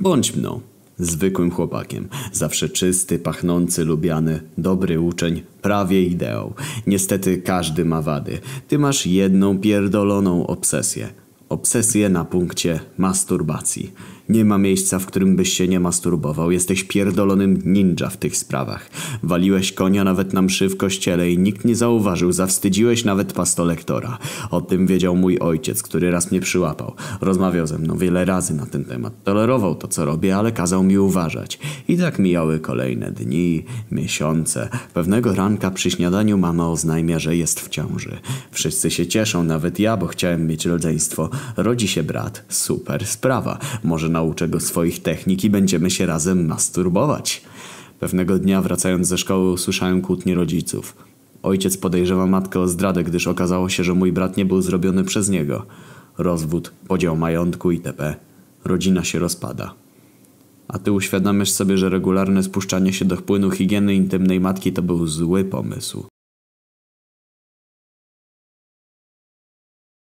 Bądź mną. Zwykłym chłopakiem. Zawsze czysty, pachnący, lubiany, dobry uczeń, prawie ideał. Niestety każdy ma wady. Ty masz jedną pierdoloną obsesję. Obsesję na punkcie masturbacji. Nie ma miejsca, w którym byś się nie masturbował. Jesteś pierdolonym ninja w tych sprawach. Waliłeś konia nawet na mszy w kościele i nikt nie zauważył. Zawstydziłeś nawet pastolektora. O tym wiedział mój ojciec, który raz mnie przyłapał. Rozmawiał ze mną wiele razy na ten temat. Tolerował to, co robię, ale kazał mi uważać. I tak mijały kolejne dni, miesiące. Pewnego ranka przy śniadaniu mama oznajmia, że jest w ciąży. Wszyscy się cieszą, nawet ja, bo chciałem mieć rodzeństwo. Rodzi się brat. Super sprawa. Może nauczę go swoich technik i będziemy się razem masturbować. Pewnego dnia wracając ze szkoły usłyszałem kłótnie rodziców. Ojciec podejrzewa matkę o zdradę, gdyż okazało się, że mój brat nie był zrobiony przez niego. Rozwód, podział majątku itp. Rodzina się rozpada. A ty uświadamiasz sobie, że regularne spuszczanie się do płynu higieny intymnej matki to był zły pomysł.